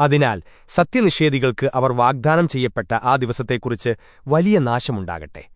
അതിനാൽ സത്യനിഷേധികൾക്ക് അവർ വാഗ്ദാനം ചെയ്യപ്പെട്ട ആ ദിവസത്തെക്കുറിച്ച് വലിയ നാശമുണ്ടാകട്ടെ.